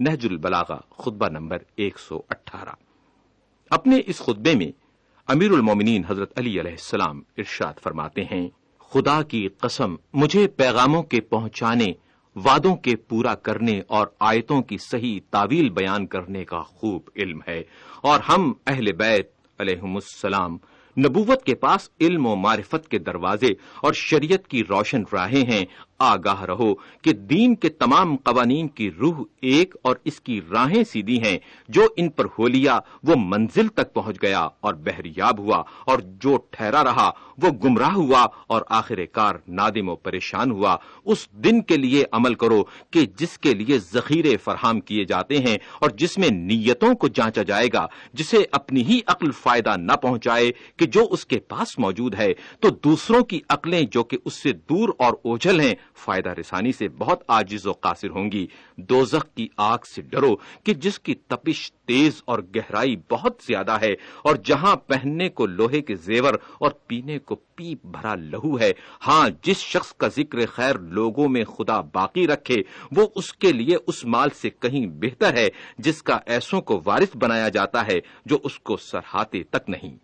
نہج البلاغا خطبہ نمبر ایک سو اٹھارہ۔ اپنے اس خطبے میں امیر المومنین حضرت علی علیہ السلام ارشاد فرماتے ہیں، خدا کی قسم، مجھے پیغاموں کے پہنچانے، وعدوں کے پورا کرنے اور آیتوں کی صحیح تعویل بیان کرنے کا خوب علم ہے۔ اور ہم اہل بیت علیہ السلام نبوت کے پاس علم و معرفت کے دروازے اور شریعت کی روشن راہیں ہیں۔ آگاہ رہو کہ دین کے تمام قوانین کی روح ایک اور اس کی راہیں سیدھی ہیں۔ جو ان پر ہو لیا، وہ منزل تک پہنچ گیا اور بحریاب ہوا اور جو ٹھہرا رہا، وہ گمراہ ہوا اور آخر کار نادم و پریشان ہوا۔ اس دن کے لیے عمل کرو کہ جس کے لیے ذخیرے فراہم کیے جاتے ہیں اور جس میں نیتوں کو جانچا جائے گا، جسے اپنی ہی عقل فائدہ نہ پہنچائے کہ جو اس کے پاس موجود ہے۔ تو دوسروں کی عقلیں جو کہ اس سے دور اور اوجھل ہیں فائدہ رسانی سے بہت آجز و قاصر ہوں گی۔ دوزخ کی آگ سے ڈرو کہ جس کی تپش تیز اور گہرائی بہت زیادہ ہے اور جہاں پہننے کو لوہے کے زیور اور پینے کو پیپ بھرا لہو ہے ہاں جس شخص کا ذکر خیر لوگوں میں خدا باقی رکھے، وہ اس کے لیے اس مال سے کہیں بہتر ہے، جس کا ایسوں کو وارث بنایا جاتا ہے جو اس کو سرہاتے تک نہیں۔